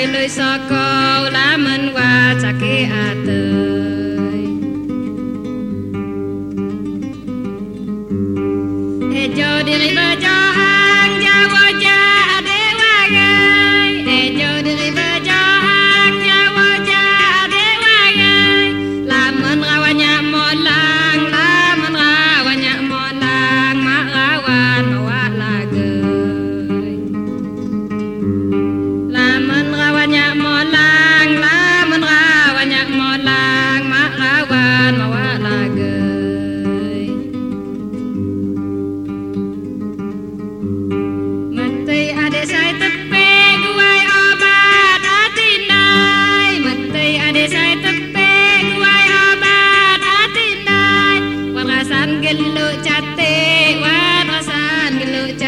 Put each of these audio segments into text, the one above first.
ri lui saka ulaman wa cake ate Joe deliver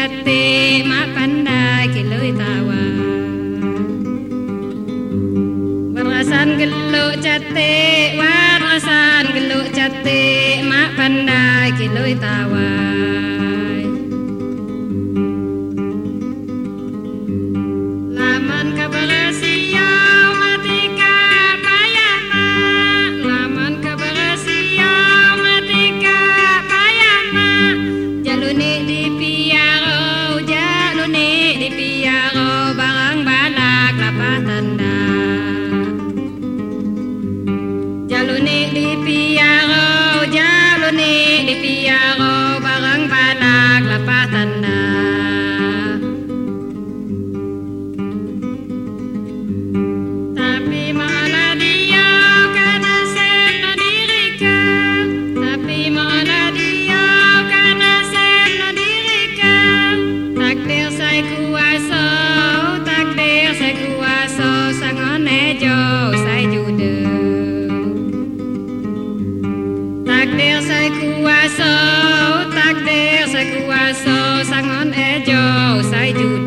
te ma panda kilo itawa warasan geluk cate warasan geluk cate ma panda kilo itawa Tak dir saya kuasa, tak dir saya.